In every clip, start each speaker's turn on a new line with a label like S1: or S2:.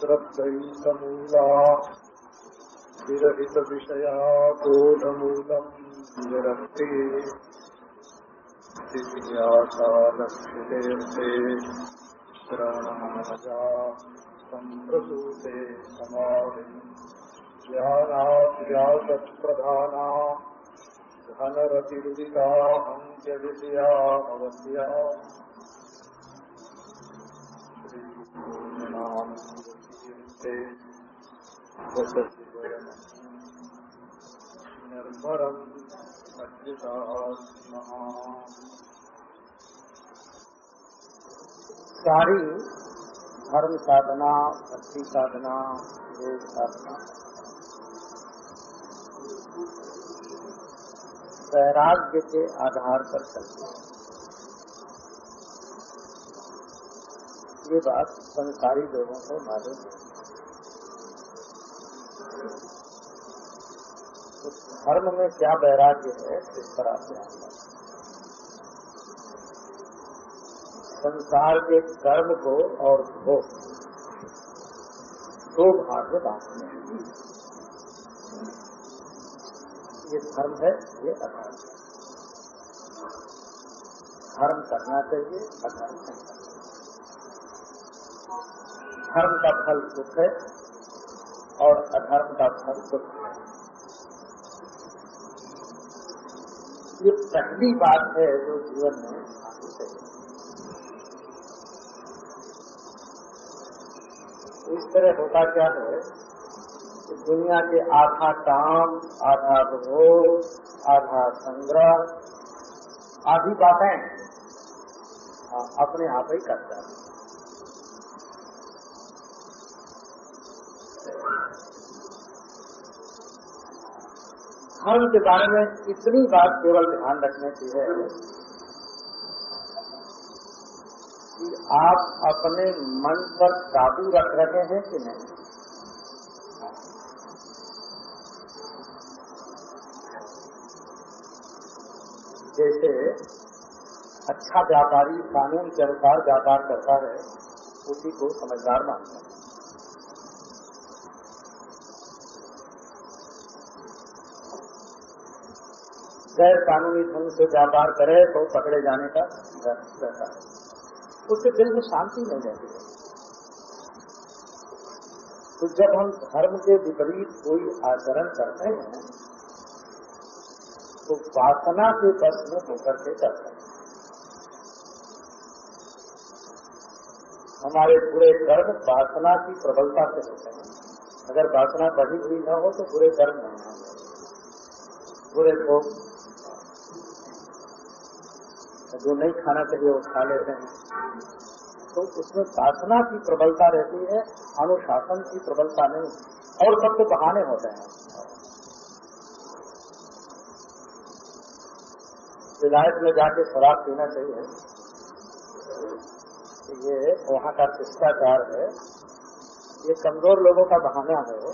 S1: श्रद्धैकमूला विरहित विषया बोधमूलम् निरक्ति दिव्याशालक्षितेऽर्थे श्रवणमनजा सम्प्रसूते समाधिम् ज्ञानाभ्यासप्रधाना श्रीपूर्णानन्दीयन्ते निर्भरम्
S2: सारी धर्म साधना भक्ति साधना योग साधना वैराग्य के आधार पर चलती है। ये बात संसारी लोगों को मालूम है। तो धर्म में क्या वैराग्य है इस आप ध्यान संसार के कर्म को और भोग दो भाग में बांटते ये धर्म है, ये अधर्म है। धर्म करना चाहिए, अधर्म नहीं करना धर्म का फल सुख है और अधर्म का फल है ये पहली बात है जो जीवन में इस तरह होता क्या है कि दुनिया के आधा काम, आधा भोग आधा संग्रह, आधी बातें अपने आप ही करता है। धर्म के बारे में इतनी बात केवल ध्यान रखने की है कि आप अपने मन पर काबू रख रहे हैं कि नहीं? जैसे अच्छा व्यापारी कानून के अनुसार व्यापार करता है, उसी को समझदार मानता है। गैर कानूनी ढंग से व्यापार करे तो पकड़े जाने का रहता है। उससे दिल में शांति नहीं रहती है। तो जब हम धर्म के विपरीत कोई आचरण करते हैं तो वासना के बस में होकर के करते हैं। हमारे पूरे कर्म वासना की प्रबलता से होते हैं। अगर वासना बढ़ी हुई न हो तो बुरे कर्म नहीं होंगे। बुरे भोग जो नहीं खाना चाहिए वो खा लेते हैं। तो उसमें वासना की प्रबलता रहती है, अनुशासन की प्रबलता नहीं, और सब तो बहाने होते हैं। विलायत में जाके शराब पीना चाहिए। ये वहाँ का शिष्टाचार है। ये कमज़ोर लोगों का बहाना है वो।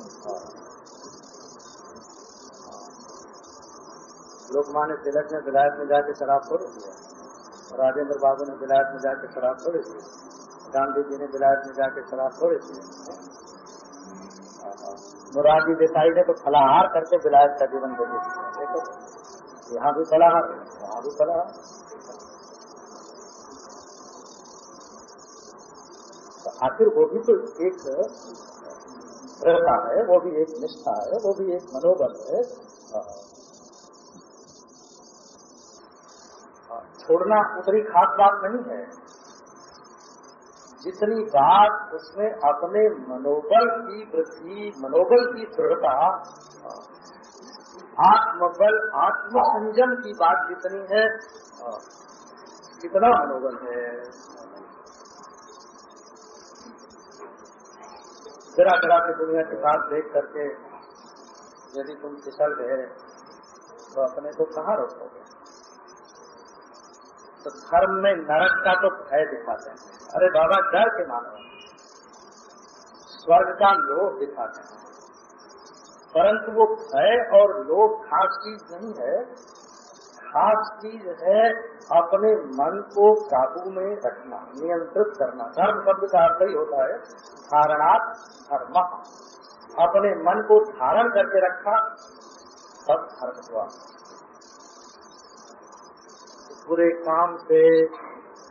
S2: लोकमान्य तिलक ने विलायत में जाके शराब थोड़ी दिया राजेंद्र बाबू ने विलायत में जाके शराब थोड़ी दी गांधी जी ने विलायत में जाके शराब थोड़ी दी मुरारजी देसाई ने तो फलाहार करके विलायत का जीवन दे देखो, यहाँ भी फलाहार वहाँ भी फलाहार। तो आखिर वो भी तो एक दृढ़ता है, वो भी एक निष्ठा है, वो भी एक मनोबल है। छोड़ना उतनी खास बात नहीं है। जितनी बात उसमें अपने मनोबल की वृद्धि, मनोबल की दृढ़ता, आत्मबल, आत्मसंयम की बात जितनी है, कितना मनोबल है। जरा जरा की दुनिया के साथ देख करके यदि तुम फिसल गए तो अपने को कहाँ रोकोगे? तो धर्म में नरक का तो भय दिखाते हैं। अरे बाबा, डर के मानो। स्वर्ग का लोभ दिखाते हैं। परंतु वो भय और लोभ खास चीज़ नहीं है। खास चीज़ है अपने मन को काबू में रखना, नियंत्रित करना। धर्म शब्द का अर्थ ही होता है धारणात् धर्म। अपने मन को धारण करके रखा, तब धर्म हुआ। बुरे काम से,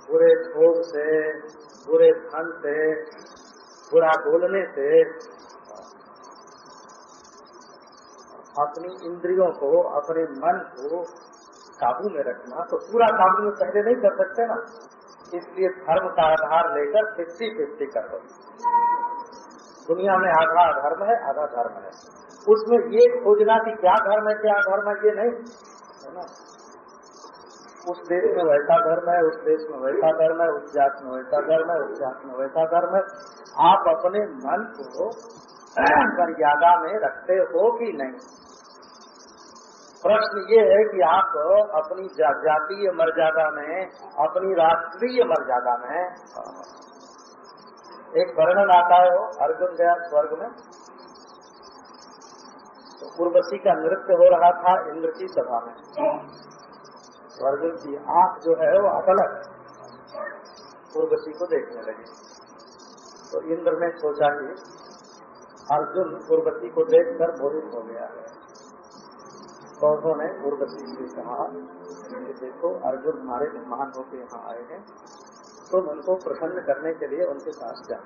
S2: बुरे भोग से, बुरे धन से, बुरा बोलने से, अपनी इंद्रियों को, अपने मन को काबू में रखना तो पूरा काबू में पहले नहीं कर सकते ना। इसलिए धर्म का आधार लेकर फिफ्टी फिफ्टी कर दो। दुनिया में आधा धर्म है, आधा धर्म है। उसमें ये खोजना कि क्या धर्म है, क्या धर्म है, ये नहीं। उस देश में वैसा धर्म है उस देश में वैसा धर्म है उस जात में वैसा धर्म है उस जात में वैसा धर्म है। आप अपने मन को मर्यादा में रखते हो कि नहीं? प्रश्न ये है कि आप अपनी जा, जातीय मर्यादा में अपनी राष्ट्रीय मर्यादा में एक वर्णन आता है वो अर्जुन गया स्वर्ग में। तो उर्वशी का नृत्य हो रहा था इंद्र की सभा में। स्वर्ग की आँख जो है वो अचानक उर्वशी को देखने लगी। तो इंद्र ने सोचा कि अर्जुन उर्वशी को देखकर मोहित हो गया है। तो उन्होंने उर्वशी से कहा, कि देखो, अर्जुन हमारे मेहमान होकर यहाँ आए हैं। तुम तो उनको प्रसन्न करने के लिए उनके पास जाओ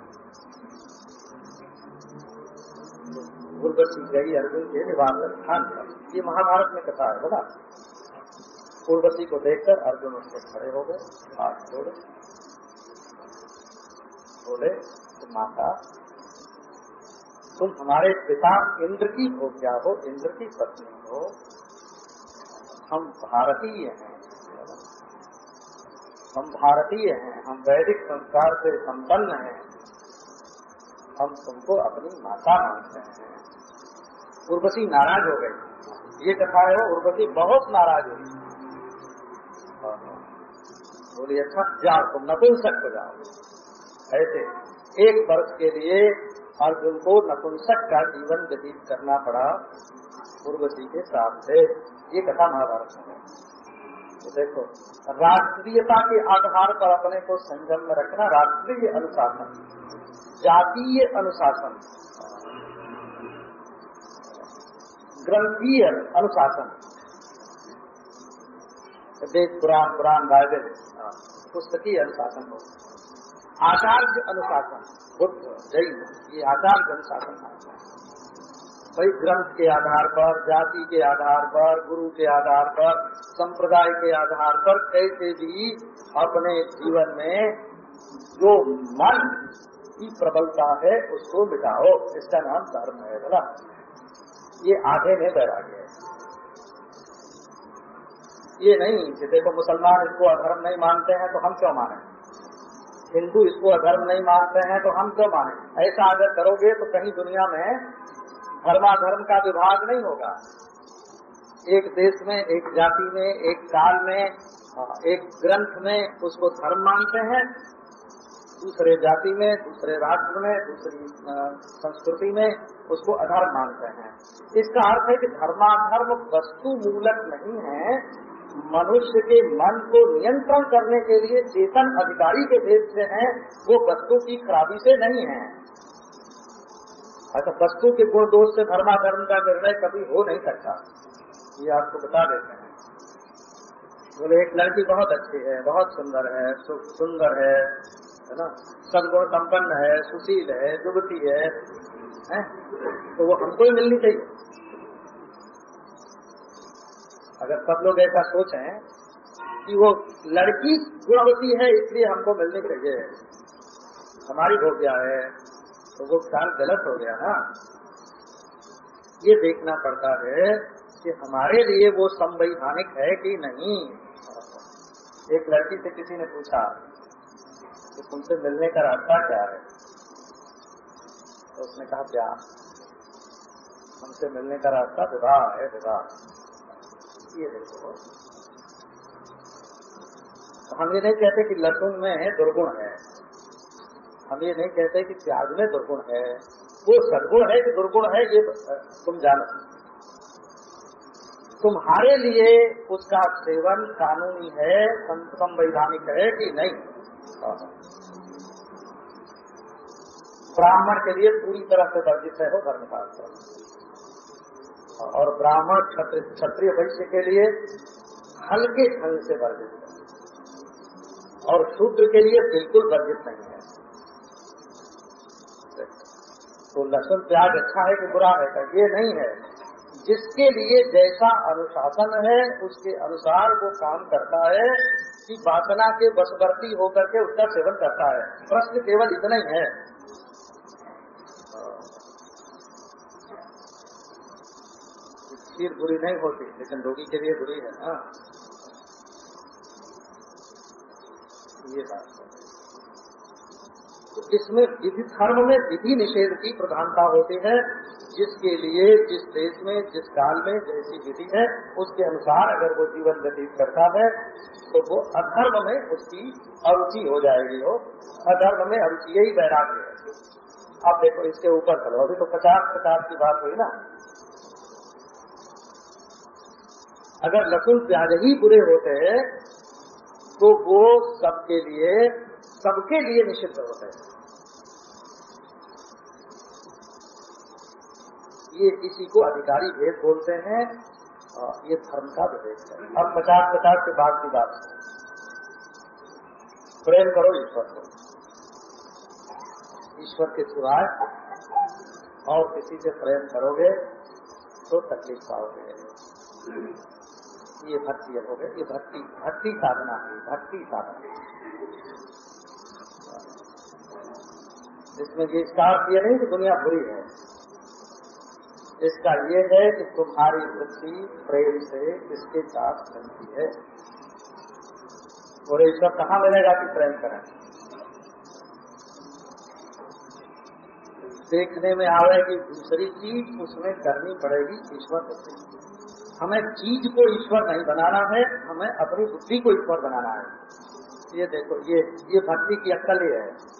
S2: उर्वशी गई अर्जुन के निवास स्थान पर ये महाभारत में कथा है बोला उर्वशी को देखकर अर्जुन उसके खड़े हो गए। हाथ जोड़े। बोले तो माता, तुम हमारे पिता इंद्र की हो, क्या हो? इंद्र की पत्नी हो। हम भारतीय हैं। हम भारतीय हैं। हम वैदिक संस्कार से संपन्न हैं। हम तुमको अपनी माता मानते हैं। उर्वशी नाराज़ हो गई। ये कथा है, उर्वशी बहुत नाराज़ हुई। बोली अच्छा जाओ, तुम नपुंसक हो जाओ। ऐसे एक वर्ष के लिए अर्जुन को नपुंसक का जीवन व्यतीत करना पड़ा उर्वशी के साथ। से ये कथा महाभारत में है। तो देखो, राष्ट्रीयता के आधार पर अपने को संयम में रखना राष्ट्रीय अनुशासन, जातीय अनुशासन, ग्रंथीय अनुशासन। वेद पुराण पुराण बाइबल पुस्तकीय अनुशासन हो। आचार्य अनुशासन, बुद्ध, जैन, ये आचार्य अनुशासन भाई ग्रंथ के आधार पर, जाति के आधार पर, गुरु के आधार पर, संप्रदाय के आधार पर कैसे भी अपने जीवन में जो मन की प्रबलता है, उसको मिटाओ। इसका नाम धर्म है, बोला। ये आधे में वैराग्य है। ये नहीं कि देखो मुसलमान इसको अधर्म नहीं मानते हैं तो हम क्यों माने? हिंदू इसको अधर्म नहीं मानते हैं तो हम क्यों माने? ऐसा अगर करोगे तो कहीं दुनिया में धर्माधर्म का विभाग नहीं होगा। एक देश में, एक जाति में, एक काल में, एक ग्रंथ में उसको धर्म मानते हैं। दूसरे जाति में, दूसरे राष्ट्र में, दूसरी संस्कृति में उसको अधर्म मानते हैं। इसका अर्थ है कि धर्माधर्म वस्तु मूलक नहीं है मनुष्य के मन को नियंत्रण करने के लिए चेतन अधिकारी के भेद से हैं वो वस्तु की खराबी से नहीं है। अच्छा वस्तु के गुण दोष से धर्माधर्म का निर्णय कभी हो नहीं सकता। ये आपको बता देते हैं। बोले एक लड़की बहुत अच्छी है बहुत सुंदर है सुंदर है है ना? सदगुण संपन्न है सुशील है युवती है, है? तो वो हमको ही मिलनी चाहिए। अगर सब लोग ऐसा सोचें कि वो लड़की गुणवती है, इसलिए हमको मिलनी चाहिए। हमारी हो गया है तो वो ख्याल गलत हो गया ना। ये देखना पड़ता है कि हमारे लिए वो संवैधानिक है कि नहीं। एक लड़की से किसी ने पूछा कि तुमसे मिलने का रास्ता क्या है? तो उसने कहा क्या हमसे मिलने का रास्ता विवाह है, विवाह। ये देखो हम ये नहीं कहते कि लहसुन में दुर्गुण है। हम ये नहीं कहते कि प्याज में दुर्गुण है। वो सदगुण है कि दुर्गुण है, ये तुम जानो। तुम्हारे लिए उसका सेवन कानूनी है संवैधानिक है कि नहीं? ब्राह्मण के लिए पूरी तरह से वर्जित है वो धर्मशास्त्र। और ब्राह्मण क्षत्रिय वैश्य के लिए हल्के ढंग से वर्जित है। और शूद्र के लिए बिल्कुल वर्जित नहीं है। तो लहसुन प्याज अच्छा है कि बुरा है? ये नहीं है। जिसके लिए जैसा अनुशासन है, उसके अनुसार वो काम करता है कि वासना के बसवर्ती होकर के उसका सेवन करता है। प्रश्न केवल इतना ही है खीर बुरी नहीं होती, लेकिन रोगी के लिए बुरी है ना। ये बात है। तो इसमें विधि, धर्म में विधि निषेध की प्रधानता होती है, जिसके लिए, जिस देश में, जिस काल में जैसी विधि है, उसके अनुसार अगर वो जीवन व्यतीत करता है तो वो अधर्म में उसकी अरुचि हो जाएगी, हो। अधर्म में अरुचि यही वैराग्य है। अब देखो, इसके ऊपर चलो। अभी तो पचास पचास की बात हुई ना। अगर लहसुन प्याज ही बुरे होते हैं तो वो सबके लिए सबके लिए निषिद्ध होते हैं। ये किसी को अधिकारी भेद बोलते हैं, और ये धर्म का विवेक है। अब पचास पचास के बाद की बात। प्रेम करो ईश्वर को। ईश्वर के सिवाय और किसी से प्रेम करोगे तो तकलीफ़ पाओगे। ये भक्ति हो गए ये भक्ति भक्ति साधना है, भक्ति साधना जिसमें ये अर्थ ये नहीं कि दुनिया बुरी है, इसका ये है कि तुम्हारी वृत्ति प्रेम से इसके साथ बनती है। और ईश्वर कहाँ मिलेगा कि प्रेम करें? देखने में आ आवे कि दूसरी चीज़ उसमें करनी पड़ेगी, ईश्वर से हमें चीज़ को ईश्वर नहीं बनाना है, हमें अपनी बुद्धि को ईश्वर बनाना है। ये देखो, ये ये भक्ति की अक्ल ही है।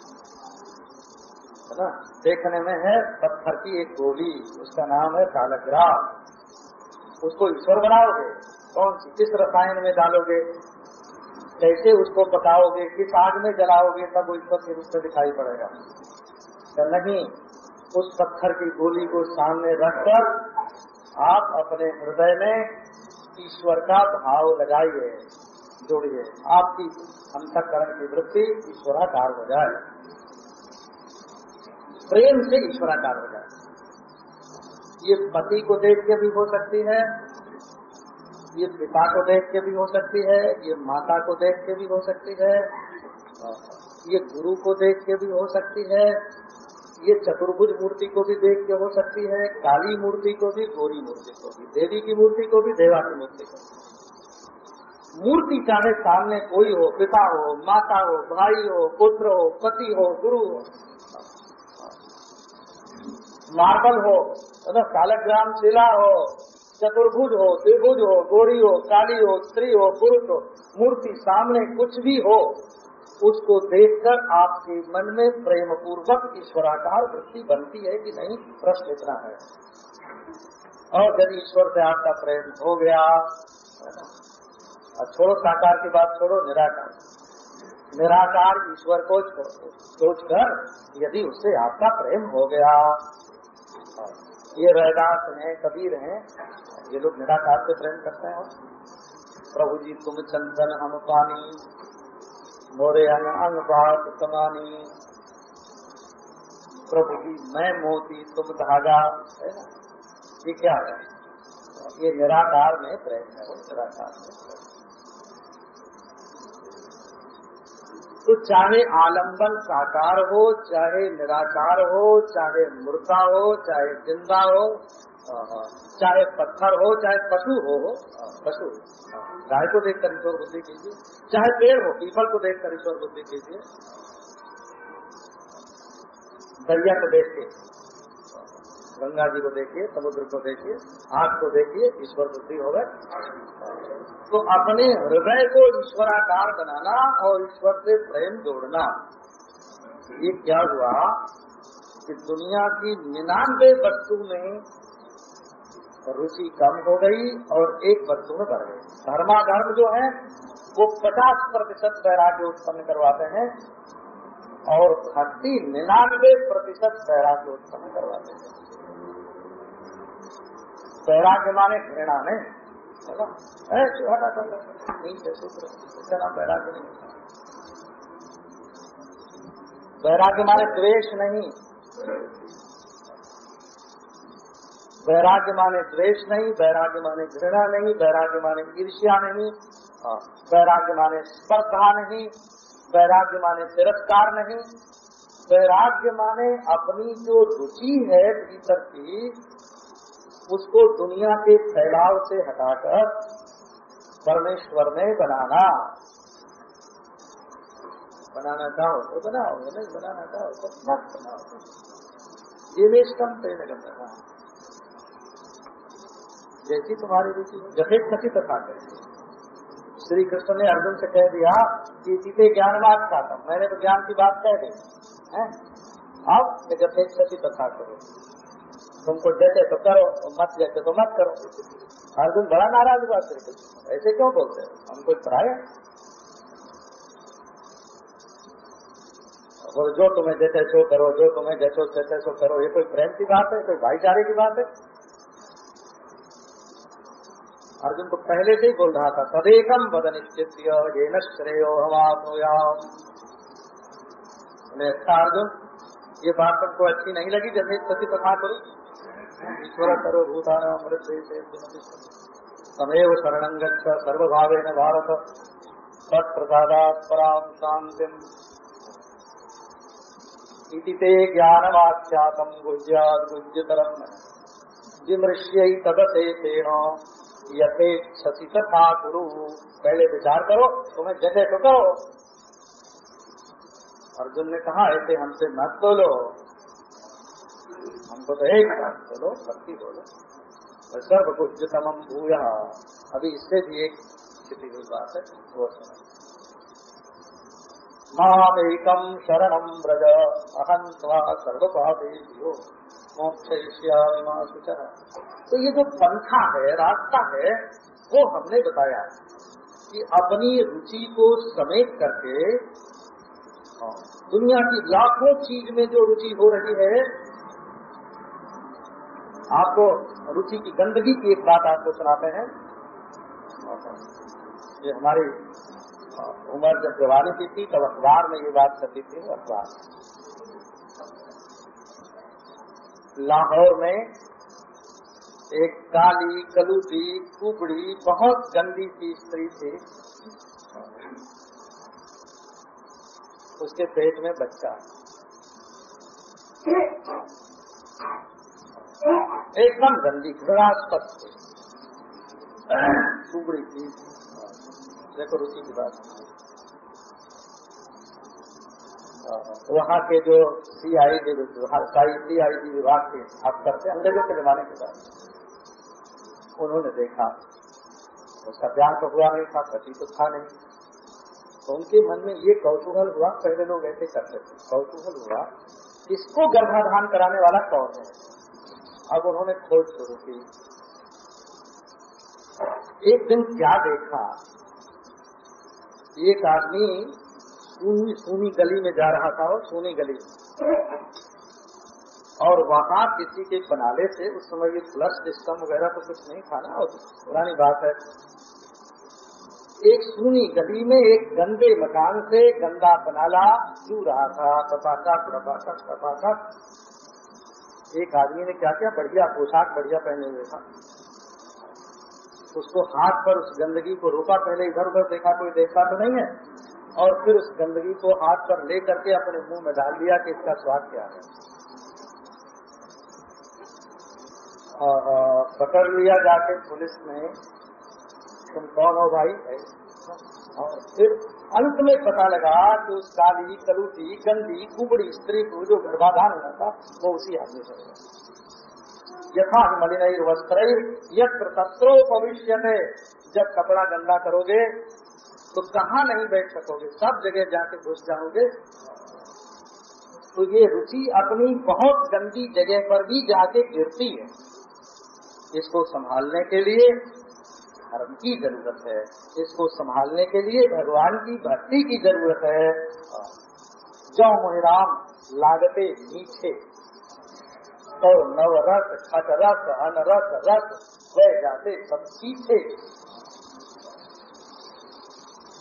S2: ना? देखने में है, पत्थर की एक गोली, उसका नाम है कालग्राम उसको ईश्वर बनाओगे? कौन सी? किस रसायन में डालोगे? कैसे उसको पकाओगे? किस आग में जलाओगे? तब वो ईश्वर के रूप से दिखाई पड़ेगा। या नहीं, उस पत्थर की गोली को सामने रखकर आप अपने हृदय में ईश्वर का भाव लगाइए, जोड़िए। आपकी अंतकरण की वृत्ति ईश्वराकार हो जाए। प्रेम से ईश्वराकार हो जाए। ये पति को देख के भी हो सकती है, ये पिता को देख के भी हो सकती है, ये माता को देख के भी हो सकती है, ये गुरु को देख के भी हो सकती है ये चतुर्भुज मूर्ति को भी देख के हो सकती है, काली मूर्ति को भी, गोरी मूर्ति को भी, देवी की मूर्ति को भी देवा की मूर्ति को मूर्ति चाहे सामने कोई हो, पिता हो, माता हो, भाई हो, पुत्र हो, पति हो, गुरु हो। मार्बल हो कालग्राम शिला हो, चतुर्भुज हो, त्रिभुज हो, गोरी हो, काली हो, स्त्री हो, पुरुष हो, मूर्ति सामने कुछ भी हो उसको देखकर आपके मन में प्रेम पूर्वक ईश्वराकार वृत्ति बनती है कि नहीं? प्रश्न इतना है। और यदि ईश्वर से आपका प्रेम हो गया छोड़ो साकार की बात छोड़ो, निराकार। निराकार ईश्वर को सोचकर यदि उससे आपका प्रेम हो गया, ये रैदास हैं, कबीर हैं, ये लोग निराकार से प्रेम करते हैं। प्रभु जी, तुम चंदन हम पानी मोरे अंग समानी प्रभु जी, मैं मोती, तुम धागा, है ना? ये क्या है? ये निराकार में प्रेम है, वो निराकार में तो चाहे आलंबन साकार हो, चाहे निराकार हो, चाहे मूर्ता हो, चाहे ज़िंदा हो चाहे पत्थर हो, चाहे पशु हो, पशु। गाय को देखकर ईश्वर बुद्धि कीजिए, चाहे पेड़ हो, पीपल को देखकर ईश्वर बुद्धि कीजिए। दरिया को देखिए, गंगा जी को देखिए, समुद्र को देखिए आग को देखिए, ईश्वर बुद्धि हो गए तो अपने हृदय को ईश्वराकार बनाना और ईश्वर से प्रेम जोड़ना। ये क्या हुआ कि दुनिया की निन्यानवे वस्तु में रुचि कम हो गई और एक वस्तु में बढ़ गई। धर्माधर्म जो है, वो पचास प्रतिशत वैराग्य उत्पन्न करवाते हैं और भक्ति निन्यानवे प्रतिशत वैराग्य उत्पन्न करवाते हैं। वैराग्य माने घृणा है ना? नहीं वैराग्य माने द्वेष नहीं। वैराग्य माने द्वेष नहीं वैराग्य माने घृणा नहीं वैराग्य माने ईर्ष्या नहीं हाँ, वैराग्य माने स्पर्धा नहीं वैराग्य माने तिरस्कार नहीं वैराग्य माने अपनी जो रुचि है भीतर की उसको दुनिया के फैलाव से हटाकर परमेश्वर में बनाना। बनाना चाहो तो बनाओ नहीं बनाना चाहो तो मत बनाओ। ये वेष्टम तेन करना जैसी तुम्हारी रुचि जैसे कथी तथा श्री कृष्ण ने अर्जुन से कह दिया कि जीते ज्ञानवाद खाता मैंने तो ज्ञान की बात कह दी। है? अब जब सची तथा करो। तुमको जैसे तो करो, मत जैसे तो मत करो। अर्जुन बड़ा नाराज़ हुआ श्री कृष्ण ऐसे क्यों बोलते हो? हमको पढ़ाया और जो तुम्हें जैसे सो करो, जो तुम्हें जैसो जैसे सो करो, ये कोई प्रेम की बात है? कोई भाईचारे की बात है? अर्जुन को पहले से बोल रहा था सदेकम बद निश्चित ये न हमायाम अच्छा अर्जुन, ये बात तुमको अच्छी नहीं लगी, जैसे सती कथा करो। ईश्वर करो भूतान अमृत तमेव शरण गच्छ, सर्वभावेन भारत। तत्प्रसादात पराम शांतिम इति ते ज्ञानवाख्यातम गुह्याद गुह्यतरम जिमृष्य तदशेषेण यथेक्षसी तथा गुरु। पहले विचार करो, तुम्हें जैसे तो करो अर्जुन ने कहा, ऐसे हमसे मत बोलो। हमको तो एक बात बोलो, भक्ति बोलो। सर्व गुज्जतम भूया। अभी इससे भी एक स्थिति हुई बात है, वो सुना। मामेकम शरणम ब्रज अहं सर्वपादेभ्यो मोक्ष तो ये जो पंखा है, रास्ता है, वो हमने बताया कि अपनी रुचि को समेट करके दुनिया की लाखों चीज़ में जो रुचि हो रही है, आपको रुचि की गंदगी की एक बात आपको सुनाते हैं। ये हमारी उम्र जब जवानी की थी, तब अखबार में ये बात करती थी, अखबार। लाहौर में एक काली कलूटी कुबड़ी बहुत गंदी सी स्त्री थी उसके पेट में बच्चा। एकदम गंदी, घृणास्पद कुबड़ी थी। देखो रुचि की बात। वहाँ के जो C I D C I D विभाग के अफसर थे अंग्रेज़ों के जमाने के बाद उन्होंने देखा। उसका प्यार तो हुआ नहीं था पति तो था नहीं। तो उनके मन में ये कौतूहल हुआ, पहले लोग ऐसे करते थे, कौतूहल हुआ इसको गर्भाधान कराने वाला कौन है? अब उन्होंने खोज शुरू की। एक दिन क्या देखा? एक आदमी सूनी सूनी गली में जा रहा था और सूनी गली और वहाँ किसी के बनाले से, उस समय ये फ्लश सिस्टम वगैरह तो कुछ नहीं था ना और पुरानी बात है। एक सूनी गली में एक गंदे मकान से गंदा बनाला चू रहा था टपाटक टपाटक टपाटक एक आदमी ने क्या किया? बढ़िया पोशाक, बढ़िया पहने हुए था। उसको हाथ पर उस गंदगी को रोका, पहले इधर उधर देखा, कोई देखता तो नहीं है। और फिर उस गंदगी को हाथ पर ले करके अपने मुँह में डाल दिया कि इसका स्वाद क्या है। पकड़ लिया जाके पुलिस ने तुम कौन हो भाई? और फिर अंत में पता लगा कि उस काली, कलूटी, गंदी, कुबड़ी स्त्री को जो गर्भाधान हुआ था, वो उसी आदमी से हुआ यथा मलिन वस्त्र यत्र तत्रो भविष्य जब कपड़ा गंदा करोगे तो कहाँ नहीं बैठ सकोगे? सब जगह जाके घुस जाओगे। तो ये रुचि अपनी बहुत गंदी जगह पर भी जाके गिरती है। इसको संभालने के लिए धर्म की ज़रूरत है। इसको संभालने के लिए भगवान की भक्ति की ज़रूरत है। जो मोहराम लागते मीठे। और नवरस, खटरस अनरस रस, वह जाते सब सीखे।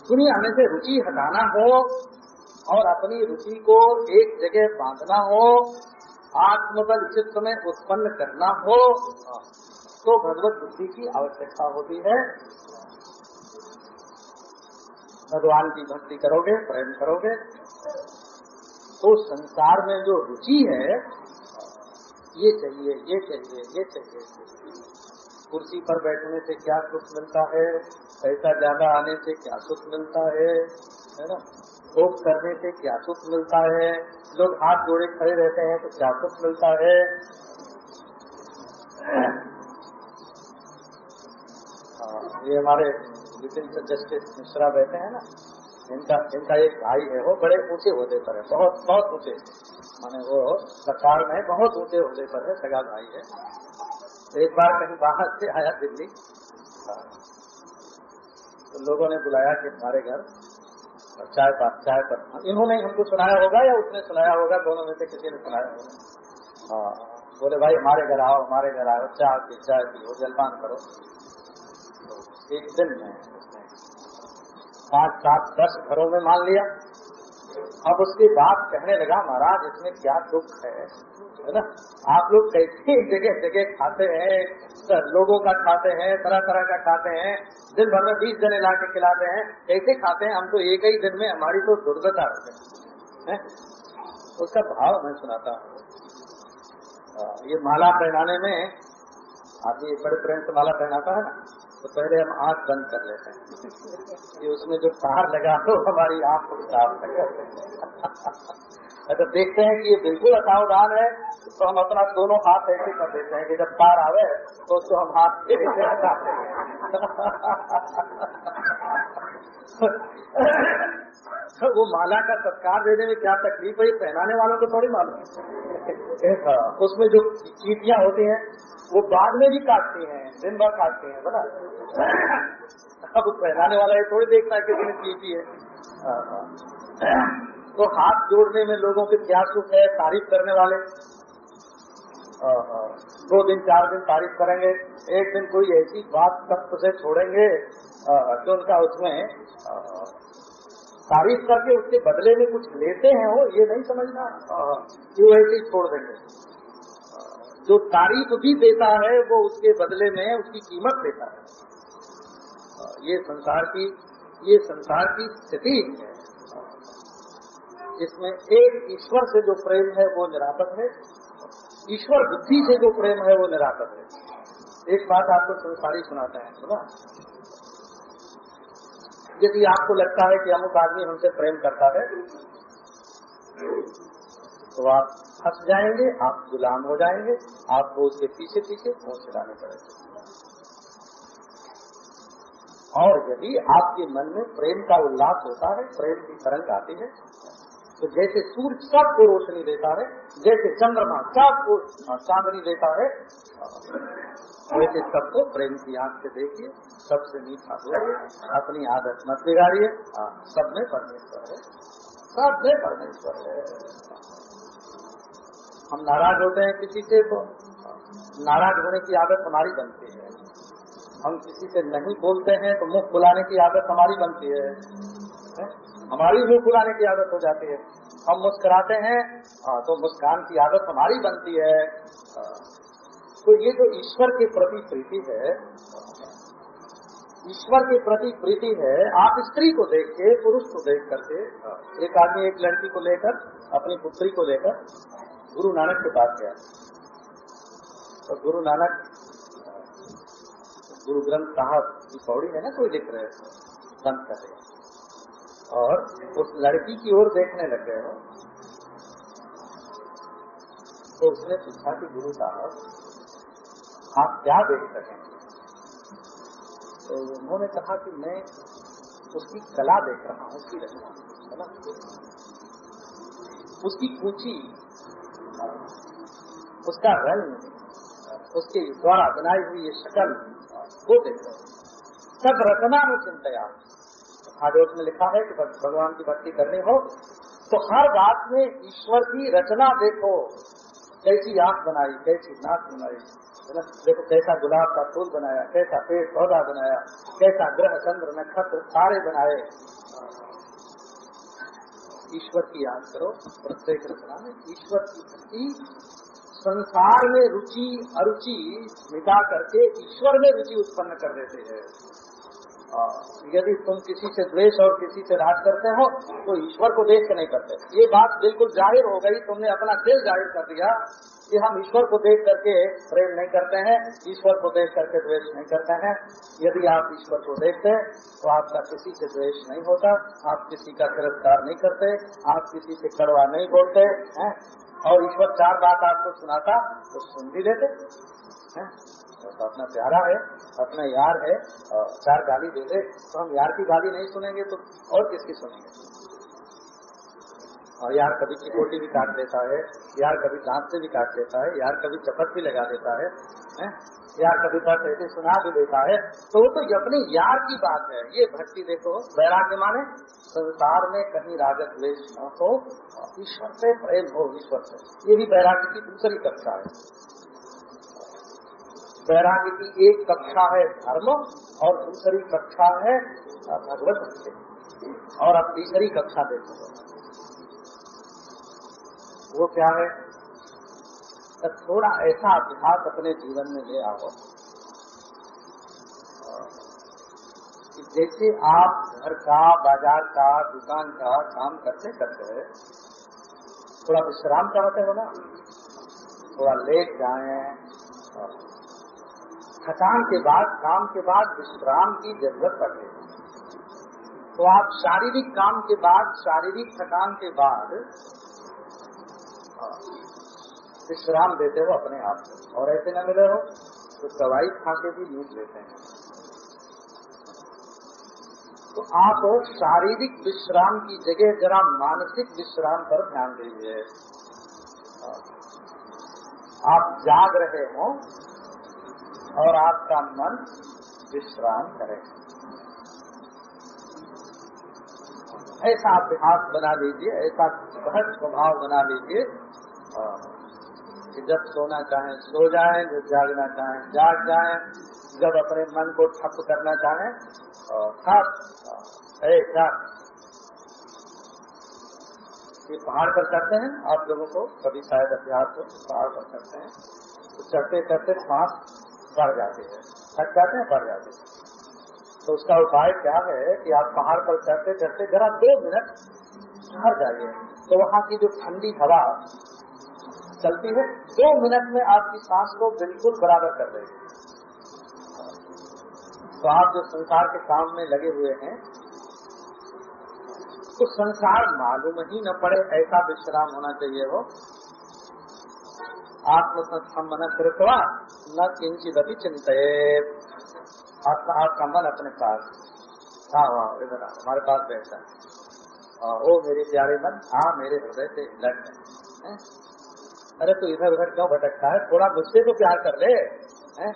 S2: दुनिया में से रुचि हटाना हो और अपनी रुचि को एक जगह बांधना हो, आत्मबल चित्त में उत्पन्न करना हो तो भगवत बुद्धि की आवश्यकता होती है। भगवान की भक्ति करोगे, प्रेम करोगे तो संसार में जो रुचि है, ये चाहिए ये चाहिए ये चाहिए। कुर्सी पर बैठने से क्या सुख मिलता है, पैसा ज़्यादा आने से क्या सुख मिलता है है ना? भोग करने से क्या सुख मिलता है? लोग हाथ जोड़े खड़े रहते हैं तो क्या सुख मिलता है? ये हमारे विपिन जस्टिस मिश्रा बैठे हैं ना, इनका इनका एक भाई है, वो बड़े ऊँचे होते पर है, बहुत बहुत ऊँचे। माने वो सरकार में बहुत ऊँचे होते पर है, सगा भाई है। एक बार कहीं बाहर से आया दिल्ली तो लोगों ने बुलाया कि हमारे घर चाय पर चाय पर इन्होंने हमको सुनाया होगा या उसने सुनाया होगा, दोनों में से किसी ने सुनाया होगा? हाँ बोले, भाई, हमारे घर आओ, हमारे घर आओ, चाय पी चाय पी जलपान करो। एक दिन में। पाँच सात दस घरों में मान लिया। अब उसके बाद कहने लगा, महाराज, इसमें क्या दुख है? है ना? आप लोग कैसे जगह जगह खाते हैं लोगों का खाते हैं तरह तरह का खाते हैं, दिन भर में बीस जने ला के खिलाते हैं, कैसे खाते हैं? हम तो एक ही दिन में, हमारी तो दुर्गता है। उसका भाव मैं सुनाता हूँ। ये माला पहनाने में आदमी बड़े प्रेम से माला पहनाता है ना? तो पहले हम आँख बंद कर लेते हैं। कि उसमें जो तार लगा हो, हमारी आँख को साफ़ लगा अगर देखते हैं कि ये बिल्कुल असावधान है तो हम अपना दोनों हाथ ऐसे कर देते हैं कि जब तार आवे तो उसको हम हाथ ऐसे हटाते हैं वो माला का सत्कार देने में क्या तकलीफ़ है? पहनाने वालों को थोड़ी मालूम उसमें जो चीटियाँ होती हैं वो बाद में भी काटती हैं दिन भर काटती हैं बना अब पहनाने वाला ये थोड़ी देखता है कितनी चीटी है। तो हाथ जोड़ने में लोगों के क्या सुख है तारीफ़ करने वाले? दो दिन चार दिन तारीफ़ करेंगे एक दिन कोई ऐसी बात तत्व से छोड़ेंगे जो उनका उसमें तारीफ़ करके उसके बदले में कुछ लेते हैं वो, ये नहीं समझना। कि वो ऐसे छोड़ देंगे? जो तारीफ़ भी देता है, वो उसके बदले में उसकी कीमत देता है। ये संसार की, ये संसार की स्थिति है। इसमें एक ईश्वर से जो प्रेम है, वो निरापद है। ईश्वर बुद्धि से जो प्रेम है, वो निरापद है। एक बात आपको संसारी सुनाते हैं, सुना? यदि आपको लगता है कि अमुक आदमी हमसे प्रेम करता है तो आप फंस जाएँगे, आप गुलाम हो जाएँगे आपको उसके पीछे पीछे पहुँच चलाने पड़ेंगे। और यदि आपके मन में प्रेम का उल्लास होता है, प्रेम की तरंग आती है तो जैसे सूर्य सबको रोशनी देता है, जैसे चंद्रमा सबको चांदनी देता है वैसे सबको प्रेम की आँख से देखिए सबसे मीठा बोलिए अपनी आदत मत बिगाड़िए। सब में परमेश्वर है। सब में परमेश्वर है। हम नाराज़ होते हैं किसी से तो नाराज़ होने की आदत हमारी बनती है। हम किसी से नहीं बोलते हैं तो मुख बुलाने की आदत हमारी बनती है, है? हमारी मुँह फुलाने की आदत हो जाती है। हम मुस्कुराते हैं तो मुस्कान की आदत हमारी बनती है। तो ये जो ईश्वर के प्रति प्रीति है, ईश्वर के प्रति प्रीति है, आप स्त्री को देख के, पुरुष को देख करके एक आदमी, एक लड़की को लेकर, अपनी पुत्री को लेकर, गुरु नानक के पास गया। तो गुरु नानक, गुरु ग्रंथ साहब की पौड़ी है ना, कोई लिख रहे हो, बंद कर रहे और उस लड़की की ओर देखने लग गए हो। तो उसने पूछा कि गुरु साहब आप क्या देख सकें तो उन्होंने कहा कि मैं उसकी कला देख रहा हूँ, उसकी रचना है ना उसकी कुची उसका रंग, उसके द्वारा बनाई हुई ये शकल, वो देखो सब रचना में चिंतया भागवत में लिखा है कि भगवान की भक्ति करनी हो तो हर बात में ईश्वर की रचना देखो, कैसी आँख बनाई, कैसी नाक बनाई। देखो कैसा गुलाब का फूल बनाया, कैसा पेड़ पौधा बनाया, कैसा ग्रह चंद्र नक्षत्र सारे बनाए। ईश्वर की याद करो, प्रत्येक रचना में ईश्वर की भक्ति संसार में रुचि, अरुचि मिटा करके ईश्वर में रुचि उत्पन्न कर देते हैं। यदि तुम किसी से द्वेष और किसी से राज करते हो तो ईश्वर को देख के नहीं करते। ये बात बिल्कुल ज़ाहिर हो गई, तुमने अपना दिल ज़ाहिर कर दिया। कि हम ईश्वर को देख करके प्रेम नहीं करते हैं, ईश्वर को देख करके द्वेष नहीं करते हैं। यदि आप ईश्वर को देखते हैं तो आपका किसी से द्वेष नहीं होता, आप किसी का तिरस्कार नहीं करते, आप किसी से कड़वा नहीं बोलते, हैं? और ईश्वर चार बात आपको सुनाता तो सुन भी देते हैं? तो अपना प्यारा है, अपना यार है, और चार गाली दे दे तो हम यार की गाली नहीं सुनेंगे तो और किसकी सुनेंगे? और यार कभी चिकोटी भी काट देता है, यार कभी दांत से भी काट देता है, यार कभी चपट भी लगा देता है? यार कभी बात ऐसे सुना भी देता है। तो वो तो अपनी यार की बात है। ये भक्ति देखो वैराग्य माने संसार में कहीं द्वेष न हो, ईश्वर से प्रेम हो, ईश्वर से। ये भी वैराग्य की दूसरी कक्षा है। वैराग्य की एक कक्षा है धर्म, और दूसरी कक्षा है भगवत भक्ति। और अब तीसरी कक्षा देखो। वो क्या है? तो थोड़ा ऐसा अभ्यास अपने जीवन में ले आओ। कि जैसे आप घर का, बाज़ार का, दुकान का काम करते करते थोड़ा विश्राम करते हो ना? थोड़ा लेट जाए। थकान के बाद, काम के बाद विश्राम की ज़रूरत पड़ती है। तो आप शारीरिक काम के बाद, शारीरिक थकान के बाद विश्राम देते हो अपने आप को। और ऐसे न मिले हो तो दवाई खा के भी यूज़ लेते हैं। तो आप शारीरिक विश्राम की जगह जरा मानसिक विश्राम पर ध्यान दीजिए। आप जाग रहे हो और आपका मन विश्राम करे। ऐसा अभ्यास बना लीजिए, ऐसा सहज स्वभाव बना लीजिए। कि जब सोना चाहे, सो जाए, जब जागना चाहे, जाग जाए। जब अपने मन को ठप करना चाहें ठप ऐसा ये पहाड़ पर चढ़ते हैं, आप लोगों को कभी शायद अभ्यास हो पहाड़ पर चढ़ते हैं। तो चढ़ते चढ़ते सांस बढ़ जाते हैं। थक जाते हैं, बढ़ जाते हैं। तो उसका उपाय क्या है कि आप पहाड़ पर चढ़ते चढ़ते जरा दो मिनट ठहर जाइए। तो वहाँ की जो ठंडी हवा चलती है, दो मिनट में आपकी सांस को बिल्कुल बराबर कर देगी। तो आप जो संसार के काम में लगे हुए हैं तो संसार मालूम ही न पड़े ऐसा विश्राम होना चाहिए हो। आत्मसंस्थम कृतवा न किंचित अभी चिंतित आपका मन अपने पास हाँ हाँ इधर, हमारे पास बैठा। है ओ मेरे प्यारे मन हाँ मेरे हृदय से लड़ है। अरे तो इधर उधर क्यों भटकता है? थोड़ा मुझसे तो प्यार कर ले, है?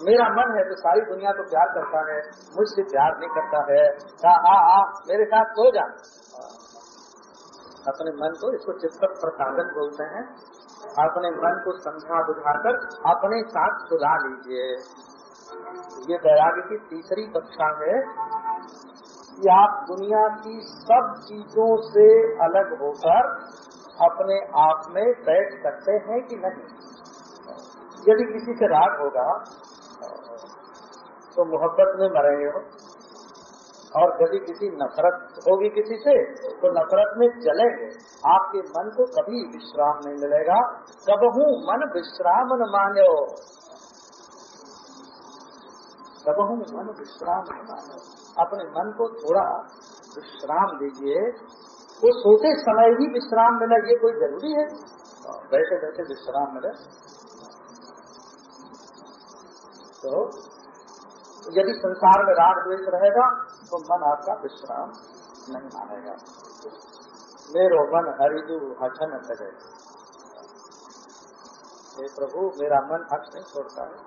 S2: मेरा मन है तो सारी दुनिया तो प्यार करता है, मुझसे प्यार नहीं करता है। आ आ आ मेरे साथ सो जा। अपने मन को इसको चित्त प्रसादन बोलते हैं, अपने मन को समझा बुझाकर अपने साथ सुला लीजिए। ये वैराग्य की तीसरी कक्षा है कि आप दुनिया की सब चीज़ों से अलग होकर अपने आप में बैठ सकते हैं कि नहीं? यदि किसी से राग होगा तो मोहब्बत में मरेंगे हो। और यदि किसी नफरत होगी किसी से तो नफरत में चलेंगे आपके मन को कभी विश्राम नहीं मिलेगा। कब हूँ मन विश्राम न मानो। सब हूँ मन विश्राम न मानो। अपने मन को थोड़ा विश्राम दीजिए। वो सोते समय ही विश्राम मिले ये कोई ज़रूरी है? बैठे बैठे विश्राम मिले। तो यदि संसार में राग द्वेष रहेगा तो मन आपका विश्राम नहीं मानेगा। मेरो मन हरिजु हठन करे। हे प्रभु, मेरा मन हट नहीं छोड़ता है।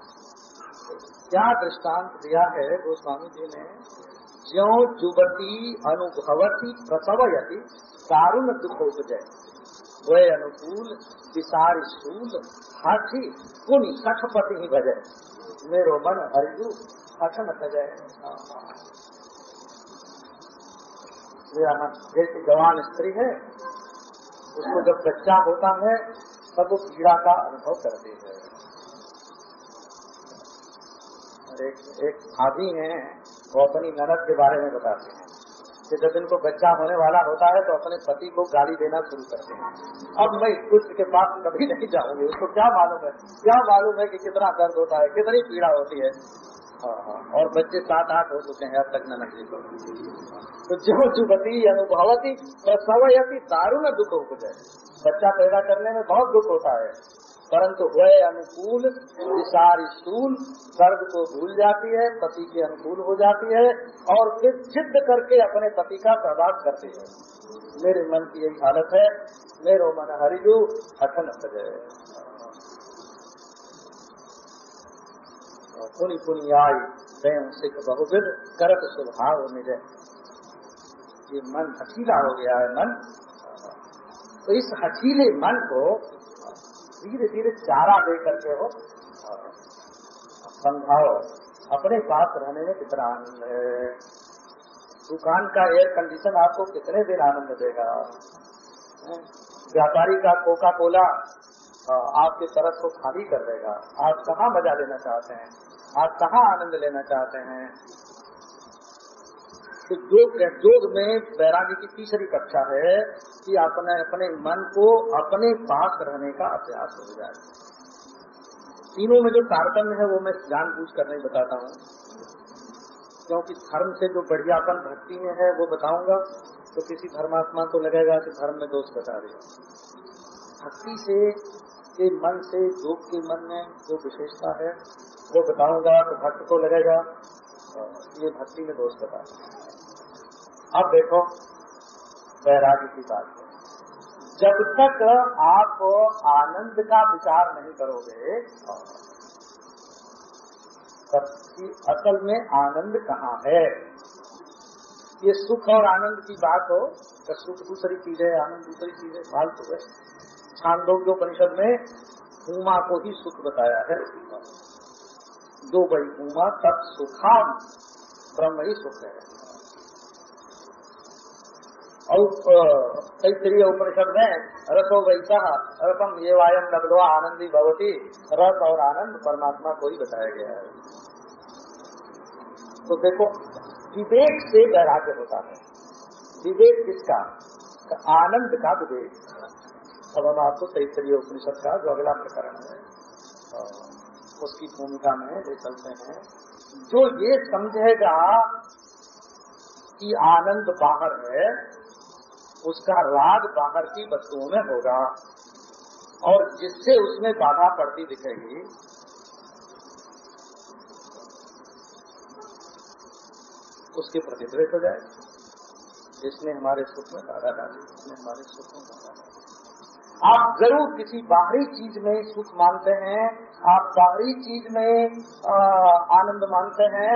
S2: क्या दृष्टांत दिया है गोस्वामी जी ने? ज्यो जुबती अनुभवती प्रसवयति दारुण दुख उपजय। वे अनुकूल, विसार शूल, हाथी पुनि सठपति ही भजय। मेरो मन हरिजु हठन भजय जैसे जवान स्त्री है, उसको जब बच्चा होता है तब वो पीड़ा का अनुभव करती है। एक एक भाभी है वो अपनी ननद के बारे में बताते हैं। कि जब इनको बच्चा होने वाला होता है तो अपने पति को गाली देना शुरू करते हैं। अब मैं पुत्र के पास कभी नहीं जाऊँगी। उसको क्या मालूम है? क्या मालूम है कि कितना दर्द होता है, कितनी पीड़ा होती है? हाँ हाँ। और बच्चे सात आठ हो चुके हैं अब तक ननद जी को। तो जो जुबती अनुभवती, प्रसवयती में दुख हो जाए बच्चा पैदा करने में बहुत दुख होता है। परंतु वह अनुकूल विशाल स्थूल दर्द को भूल जाती है, पति के अनुकूल हो जाती है और फिर जिद करके अपने पति का सहवास करती है। मेरे मन की यही हालत है। मेरो मन हरिजु, हठन सजय। पुनि पुनि आई प्रेम सिख बहुविध, करत स्वभाव मिले। ये मन हठीला हो गया है, मन। तो इस हठीले मन को धीरे धीरे चारा दे करके हो समझाओ, अपने पास रहने में कितना आनंद है। दुकान का एयर कंडीशन आपको कितने दिन आनंद देगा? व्यापारी का कोका कोला आपके तरफ़ को खाली कर देगा। आप कहाँ मज़ा लेना चाहते हैं? आप कहाँ आनंद लेना चाहते हैं? तो योग योग में बैरागी की तीसरी कक्षा है। कि अपने अपने मन को अपने पास रहने का अभ्यास हो जाए। तीनों में जो तारतम्य है, वो मैं जानबूझ कर नहीं बताता हूँ। क्योंकि धर्म से जो बढ़ियापन भक्ति में है, वो बताऊँगा तो किसी धर्मात्मा को लगेगा कि धर्म में दोष बता रहे भक्ति से, के मन से योग के मन में जो विशेषता है, वो बताऊँगा तो भक्त को लगेगा ये भक्ति में दोष बता रहे अब देखो वैराग्य की बात है। जब तक आप आनंद का विचार नहीं करोगे सबकी असल में आनंद कहाँ है? ये सुख और आनंद की बात हो तो सुख दूसरी चीज़ है, आनंद दूसरी चीज़ है, फालतू है। छांदोग्य परिषद में उमा को ही सुख बताया है। दो बई उमा तब सुखाम ब्रह्म ही सुख है। और तैतरीय उपनिषद में रसो वैसा रसम ये वायम नगदवा आनंदी भगवती रस और आनंद परमात्मा को ही बताया गया है। तो देखो, विवेक से वैराग्य होता है। विवेक किसका? आनंद का विवेक। अब हम आपको तैतरीय उपनिषद का जो अगला प्रकरण है उसकी भूमिका में ले चलते हैं। जो ये समझेगा कि आनंद बाहर है उसका राग बाहर की वस्तुओं में होगा। और जिससे उसमें बाधा पड़ती दिखेगी, उसके प्रति द्वेष हो जाए जिसने हमारे सुख में बाधा डाली जिसने हमारे सुख में बाधा डाली। आप ज़रूर किसी बाहरी चीज़ में सुख मानते हैं, आप बाहरी चीज़ में आनंद मानते हैं।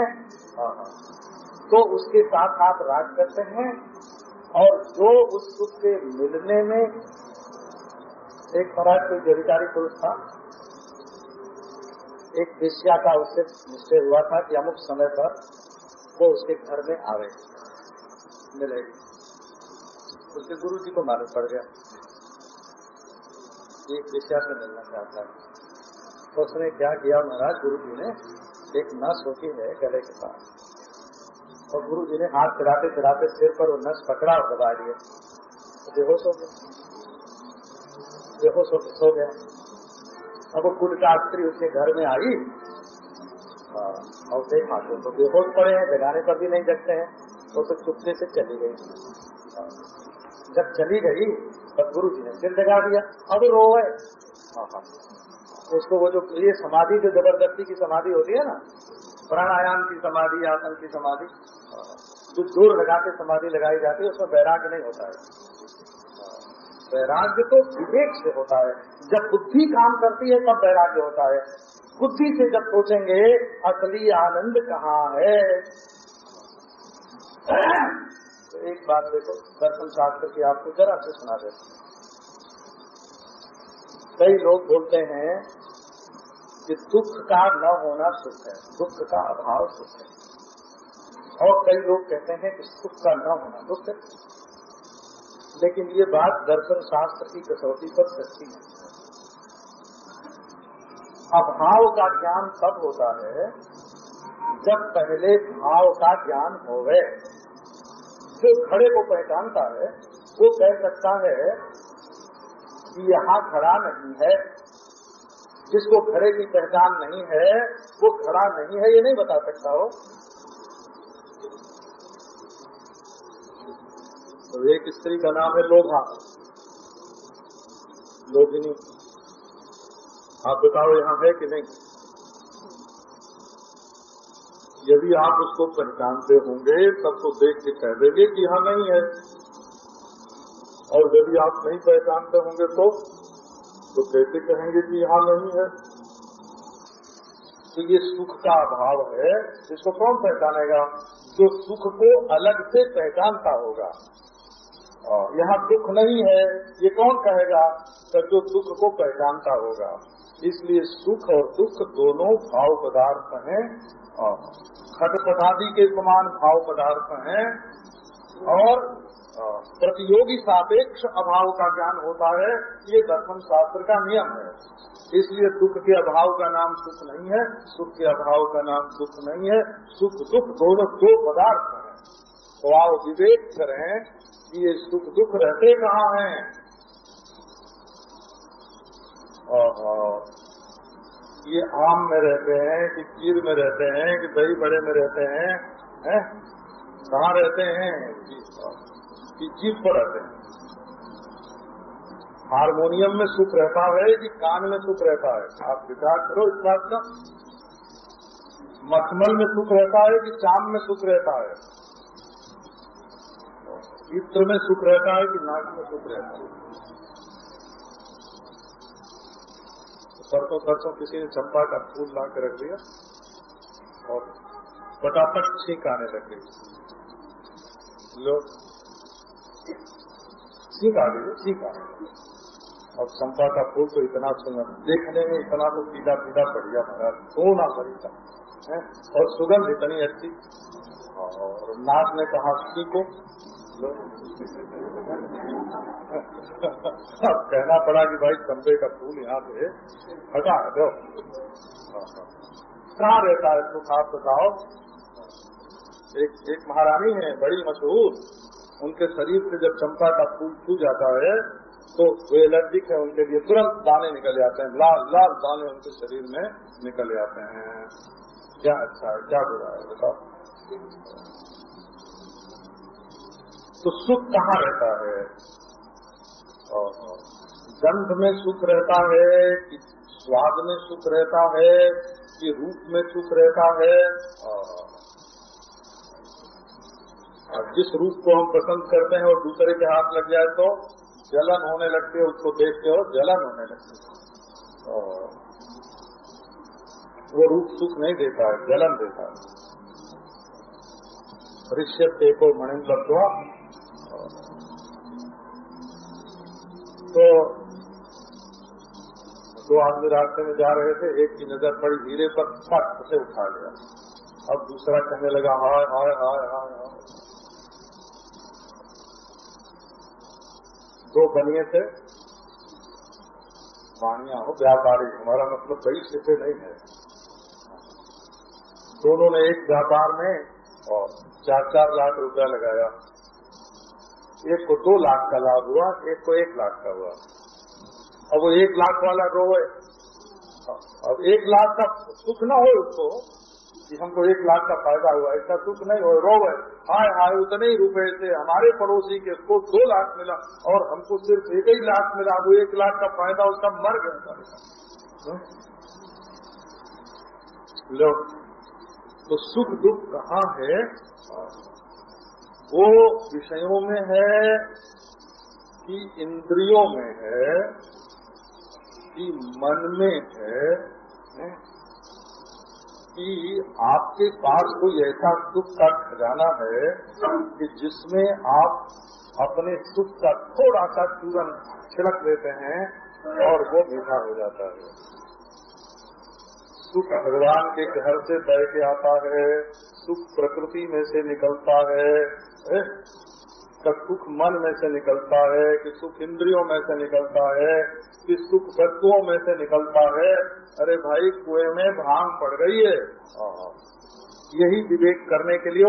S2: तो उसके साथ आप राग करते हैं और जो उस सुख के मिलने में एक महाराज कोई जरिकारी पुरुष था, एक विषया का उससे निश्चय हुआ था कि अमुक समय पर वो उसके घर में आवे, मिलेगी। उसके गुरु जी को मालूम पड़ गया। एक विषया से मिलना चाहता है। तो उसने क्या किया महाराज गुरु जी ने एक नस होती है गले के पास। और गुरु जी ने हाथ फिराते फिराते सिर पर वो नस पकड़ा और दबा दिया तो बेहोश हो गया बेहोश हो गया अब वो स्त्री उसके घर में आई।
S3: हाँ, और देखा तो, तो बेहोश पड़े हैं जगाने पर भी नहीं जगते हैं वो तो चुपके से चली गई। हाँ, जब चली गई तब गुरु जी ने सिर जगा दिया अब रो हाँ, हाँ। उसको वो जो ये समाधि जो ज़बरदस्ती की समाधि होती है ना प्राणायाम की समाधि आसन की समाधि जो ज़ोर लगा के समाधि लगाई जाती है, उसमें वैराग्य नहीं होता है। वैराग्य तो विवेक से होता है। जब बुद्धि काम करती है, तब वैराग्य होता है। बुद्धि से जब सोचेंगे, असली आनंद कहाँ है? तो एक बात देखो, दर्शन शास्त्र की आपको जरा से सुना देते कई लोग बोलते हैं कि दुख का न होना सुख है, दुख का अभाव सुख है। और कई लोग कहते हैं कि सुख का न होना दुख है लेकिन ये बात दर्शन शास्त्र की कसौटी पर सच्ची है। अभाव का ज्ञान तब होता है जब पहले भाव का ज्ञान हो गए जो खड़े को पहचानता है, वो कह सकता है कि यहाँ खड़ा नहीं है। जिसको खड़े की पहचान नहीं है, वो खड़ा नहीं है, ये नहीं बता सकता हो। तो एक स्त्री का नाम है लोभा। लोभिनी। आप बताओ यहाँ है कि नहीं? यदि आप उसको पहचानते होंगे, तब तो देख के कह देंगे कि यहाँ नहीं है। और यदि आप नहीं पहचानते होंगे तो तो कैसे कहेंगे कि यहाँ नहीं है। तो ये सुख का अभाव है, इसको कौन पहचानेगा? जो सुख को अलग से पहचानता होगा। यहाँ दुख नहीं है, ये कौन कहेगा? तो जो दुख को पहचानता होगा। इसलिए सुख और दुख दोनों भाव पदार्थ हैं खटपटादी के समान भाव पदार्थ हैं और प्रतियोगी सापेक्ष अभाव का ज्ञान होता है। ये दर्शन शास्त्र का नियम है। इसलिए दुख के अभाव का नाम सुख नहीं है, सुख के अभाव का नाम दुख नहीं है। सुख दुख दोनों दो पदार्थ हैं। आओ विवेक करें ये सुख दुख रहते कहाँ हैं? ये आम में रहते हैं, कि खीर में रहते हैं, कि दही बड़े में रहते हैं हैं? कहाँ रहते हैं? कि जीप पर रहते हैं। हारमोनियम में सुख रहता है कि कान में सुख रहता है? आप विचार करो इस बात का। मखमल में सुख रहता है कि चाम में सुख रहता है? चित्र में सुख रहता है कि नाक में सुख रहता है? सरसों सरसों किसी ने चंपा का फूल ला के रख दिया और पटापट छींक आने लग गई। लोग छींक आ गई छींक आ और चंपा का फूल तो इतना सुंदर देखने में इतना तो पीला पीला बढ़िया भरा सोना बढ़िया है। और सुगंध इतनी अच्छी। और नाक ने कहा सीखो अब कहना पड़ा कि भाई चंबे का फूल यहाँ से हटा दो। कहाँ रहता है? सुख आप बताओ। एक एक महारानी है, बड़ी मशहूर। उनके शरीर से जब चंपा का फूल छू जाता है तो वो एलर्जिक है, उनके लिए तुरंत दाने निकल जाते हैं। लाल लाल दाने उनके शरीर में निकल जाते हैं। क्या अच्छा है, क्या बुरा है, बताओ। तो सुख कहाँ रहता है? गंध में सुख रहता है, कि स्वाद में सुख रहता है, कि रूप में सुख रहता है, और जिस रूप को हम पसंद करते हैं और दूसरे के हाथ लग जाए तो जलन होने लगती है, उसको देखते हो, जलन होने लगती है। वो रूप सुख नहीं देता है, जलन देता है। ऋष्य को मणिंद्र तो दो आदमी रास्ते में जा रहे थे, एक की नज़र पड़ी हीरे पर, फट से उठा लिया। अब दूसरा कहने लगा, हाय हाय हाय हाय दो बनिए थे। वाणिया हो, व्यापारी, हमारा मतलब कई सिद्धे नहीं है। दोनों ने एक व्यापार में और चार चार लाख रुपया लगाया। एक को दो लाख का लाभ हुआ, एक को एक लाख का हुआ। अब वो एक लाख वाला रोए अब एक लाख का सुख ना हो उसको, कि हमको एक लाख का फ़ायदा हुआ, ऐसा सुख नहीं हो, रो है हाय हाय, उतने ही रुपए से हमारे पड़ोसी के उसको दो लाख मिला, और हमको सिर्फ़ एक ही लाख मिला, वो एक लाख का फ़ायदा, उसका मर गया? लो तो सुख दुख कहाँ है? वो विषयों में है कि इंद्रियों में है, कि मन में है, कि आपके पास कोई ऐसा सुख का खजाना है कि जिसमें आप अपने सुख का थोड़ा सा चूरन छिड़क देते हैं और वो मीठा हो जाता है। सुख भगवान के घर से बह के आता है, सुख प्रकृति में से निकलता है का सुख मन में से निकलता है कि सुख इंद्रियों में से निकलता है कि सुख वस्तुओं में से निकलता है। अरे भाई कुएँ में भाँग पड़ गई है। यही विवेक करने के लिए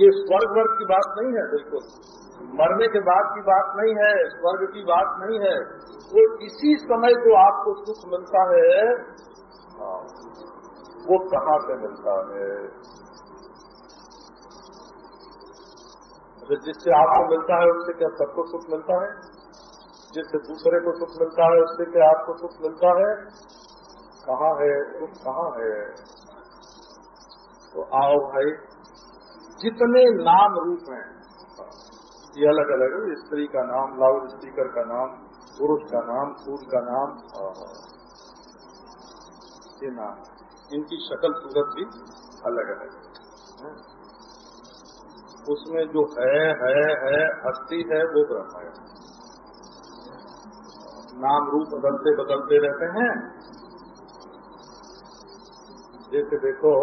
S3: ये स्वर्ग वर्ग की बात नहीं है बिल्कुल। मरने के बाद की बात नहीं है स्वर्ग की बात नहीं है। वो इसी समय जो आपको सुख मिलता है। वो कहाँ से मिलता है? जिससे आपको मिलता है उससे क्या सबको सुख मिलता है? जिससे दूसरे को सुख मिलता है उससे क्या आपको सुख मिलता है? कहाँ है? सुख कहाँ है? तो आओ भाई, जितने नाम रूप हैं, ये अलग अलग है। स्त्री का नाम, लाउड स्पीकर का नाम, पुरुष का नाम फूल का नाम, ये नाम। इनकी शक्ल सूरत भी अलग अलग है। उसमें जो है है है अस्थि है, वो ब्रह्म है। नाम रूप बदलते बदलते रहते हैं। जैसे देखो,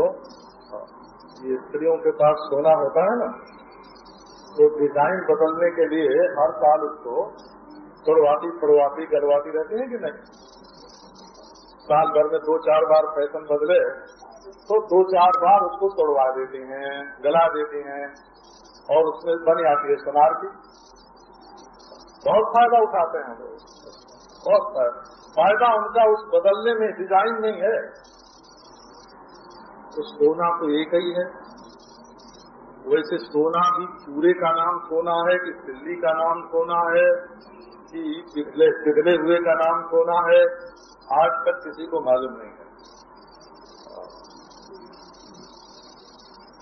S3: ये स्त्रियों के पास सोना होता है ना तो डिज़ाइन बदलने के लिए हर साल उसको तोड़वाती फड़वाती गलवाती रहती है कि नहीं? साल भर में दो चार बार फ़ैशन बदले तो दो चार बार उसको तोड़वा देती हैं, गला देती हैं। और उसमें बनी आती है सोनार की। बहुत फ़ायदा उठाते हैं लोग। बहुत फ़ायदा। उनका उस बदलने में डिज़ाइन नहीं है तो सोना तो एक ही है। वैसे सोना भी चूरे का नाम सोना है कि दिल्ली का नाम सोना है, कि पिघले पिघले हुए का नाम सोना है। आज तक किसी को मालूम नहीं है।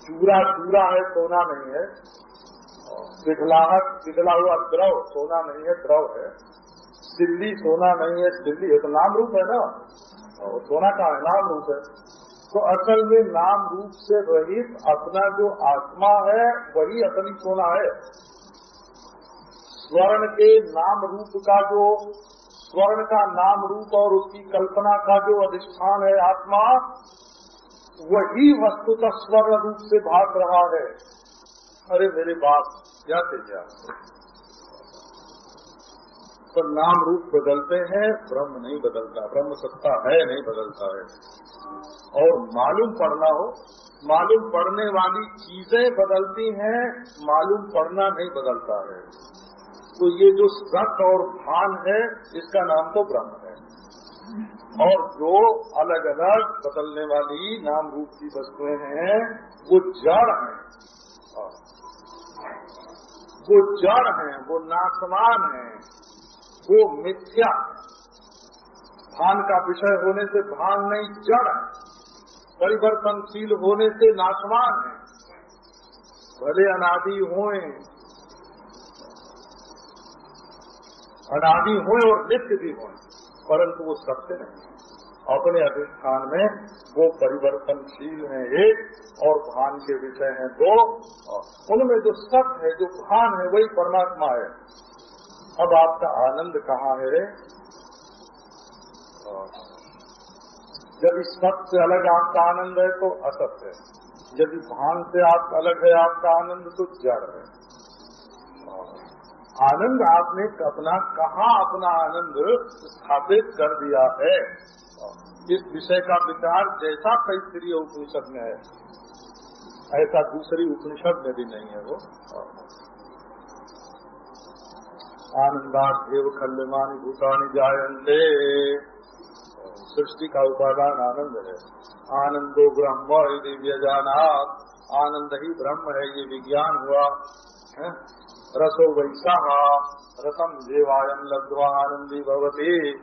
S3: चूरा चूरा है, सोना नहीं है। पिघलाहट पिघला हुआ द्रव, सोना नहीं है, द्रव है। दिल्ली सोना नहीं है, दिल्ली है तो नाम रूप है ना? और सोना का नाम रूप है। तो असल में नाम रूप से रहित अपना जो आत्मा है, वही असली सोना है। स्वर्ण के नाम रूप का जो, स्वर्ण का नाम रूप और उसकी कल्पना का जो अधिष्ठान है आत्मा, वही वस्तु का स्वर्ण रूप से भाग रहा है। अरे मेरे बाप क्या थे क्या? तो नाम रूप बदलते हैं, ब्रह्म नहीं बदलता। ब्रह्म सत्ता है, नहीं बदलता है। और मालूम पड़ना हो, मालूम पड़ने वाली चीज़ें बदलती हैं, मालूम पड़ना नहीं बदलता है। तो ये जो सत और भान है, इसका नाम तो ब्रह्म है। और जो अलग अलग बदलने वाली नाम रूप की वस्तुएँ हैं, वो जड़ हैं। वो जड़ है, वो नासमान है, वो मिथ्या। भान का विषय होने से भान नहीं, जड़ है। परिवर्तनशील होने से नाशवान है। भले अनादि होए अनादि होए और नित्य भी होए, परंतु वो सत्य नहीं। अपने अधिष्ठान में वो परिवर्तनशील है एक और भान के विषय हैं दो। उनमें जो सत्य है, जो भान है, वही परमात्मा है। अब आपका आनंद कहाँ है? जब इस सत्य से अलग आपका आनंद है तो असत्य है। यदि भान से आप अलग है, आपका आनंद तो जड़ है। आनंद आपने अपना, कहा अपना आनंद स्थापित कर दिया है? इस विषय का विचार जैसा तैतरीय उपनिषद में है, ऐसा दूसरी उपनिषद में भी नहीं है वो। आनंदात देव खल्यमानी भूतानी जायंते सृष्टि का उपादान आनंद है। आनंदो ब्रह्म यदि व्यजानात। आनंद ही ब्रह्म है, ये विज्ञान हुआ। है? रसो वैसा रसम देवायम लब्धवा आनंदी भवती।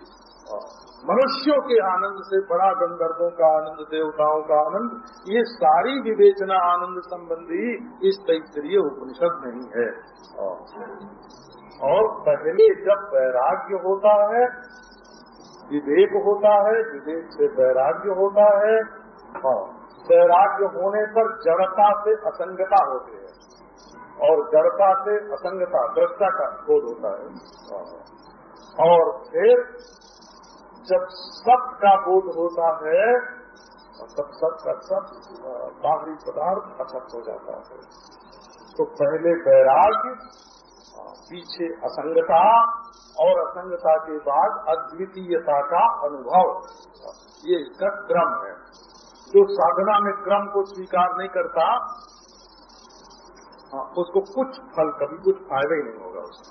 S3: मनुष्यों के आनंद से, बड़ा गंधर्वों का आनंद, देवताओं का आनंद, ये सारी विवेचना, आनंद संबंधी इस तैतरीय उपनिषद नहीं है। और पहले जब वैराग्य होता है, विवेक होता है, विवेक से वैराग्य होता है वैराग्य होने पर जड़ता से असंगता होती है, और जड़ता से असंगता, दृष्टा का बोध होता है। और फिर जब सब का बोध होता है तब सब का सब बाहरी पदार्थ असत हो जाता है। तो पहले वैराग्य पीछे असंगता, और असंगता के बाद अद्वितीयता का अनुभव। ये इसका क्रम है। जो साधना में क्रम को स्वीकार नहीं करता उसको कुछ फल, कभी कुछ फ़ायदा ही नहीं होगा उसका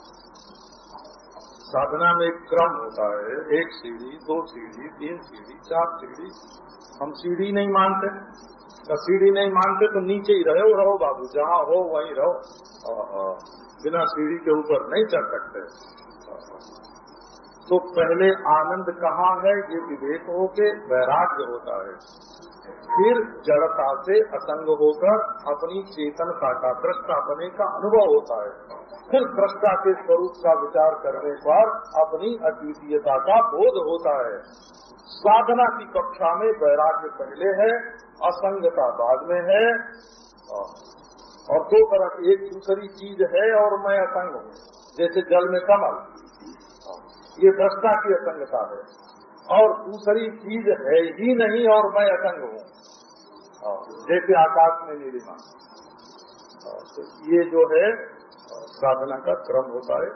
S3: साधना में एक क्रम होता है। एक सीढ़ी, दो सीढ़ी, तीन सीढ़ी, चार सीढ़ी। हम सीढ़ी नहीं मानते। सीढ़ी नहीं मानते तो नीचे ही रहो रहो बाबू, जहाँ हो वहीं रहो। बिना सीढ़ी के ऊपर नहीं चढ़ सकते। तो पहले आनंद कहाँ है? ये विवेक होके वैराग्य होता है। फिर जड़ता से असंग होकर अपनी चेतनता का दृष्टा बने का अनुभव होता है। फिर दृष्टा के स्वरूप का विचार करने पर अपनी अद्वितीयता का बोध होता है। साधना की कक्षा में वैराग्य पहले है, असंगता बाद में है, और दो तरह एक दूसरी चीज़ है और मैं असंग हूँ, जैसे जल में कमल। ये दृष्टा की असंगता है, और दूसरी चीज़ है ही नहीं और मैं असंग हूँ। जैसे आकाश में नीलिमा तो ये जो है साधना का क्रम होता है।